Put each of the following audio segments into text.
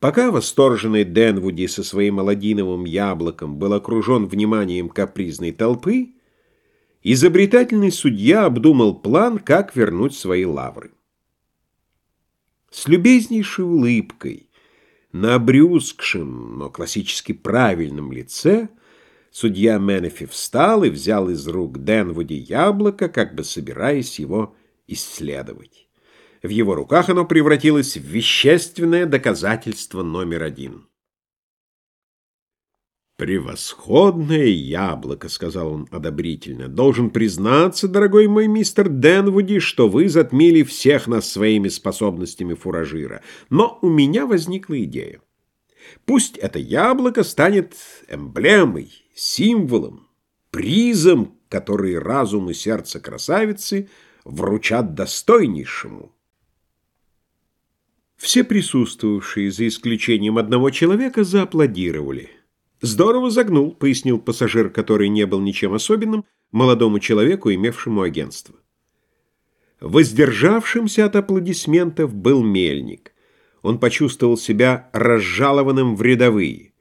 Пока восторженный Денвуди со своим аладдиновым яблоком был окружен вниманием капризной толпы, изобретательный судья обдумал план, как вернуть свои лавры. С любезнейшей улыбкой на обрюзгшем, но классически правильном лице судья Менефи встал и взял из рук Денвуди яблоко, как бы собираясь его исследовать. В его руках оно превратилось в вещественное доказательство номер один. «Превосходное яблоко», — сказал он одобрительно. «Должен признаться, дорогой мой мистер Денвуди, что вы затмили всех нас своими способностями фуражира. Но у меня возникла идея. Пусть это яблоко станет эмблемой, символом, призом, который разум и сердце красавицы вручат достойнейшему». Все присутствовавшие, за исключением одного человека, зааплодировали. «Здорово загнул», — пояснил пассажир, который не был ничем особенным, молодому человеку, имевшему агентство. Воздержавшимся от аплодисментов был мельник. Он почувствовал себя разжалованным в рядовые.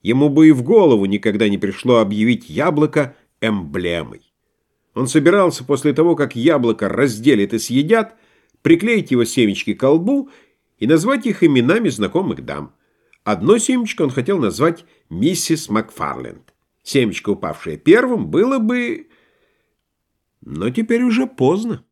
Ему бы и в голову никогда не пришло объявить яблоко эмблемой. Он собирался после того, как яблоко разделят и съедят, приклеить его семечки к колбу и назвать их именами знакомых дам. Одно семечко он хотел назвать миссис Макфарленд. Семечко, упавшее первым, было бы... Но теперь уже поздно.